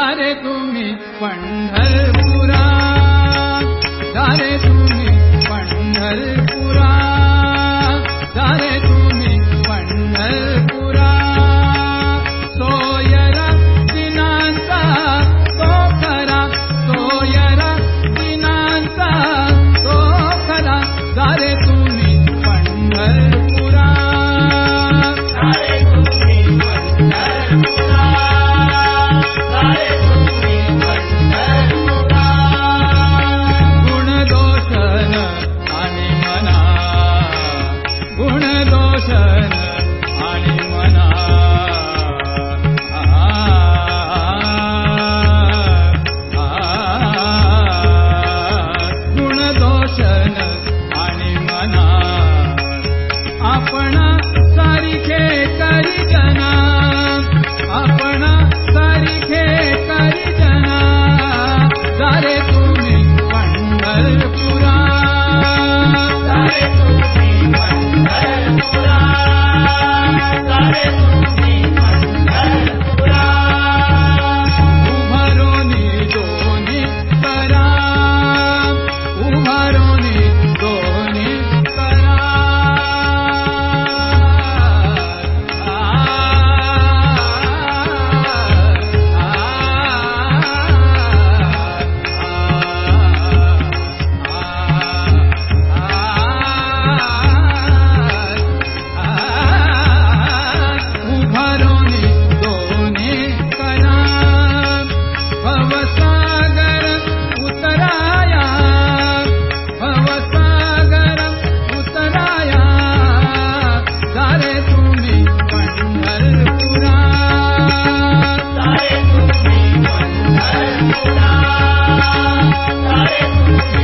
दारे तुम्ही पंढरपुरा। दारे तुम्ही पंढरपुरा। दारे तुम्ही पंढरपुरा। सोयरा दिनांचा तो खरा सोयरा दिनांचा तो खरा दारे तुम्ही पण्डल Thank you.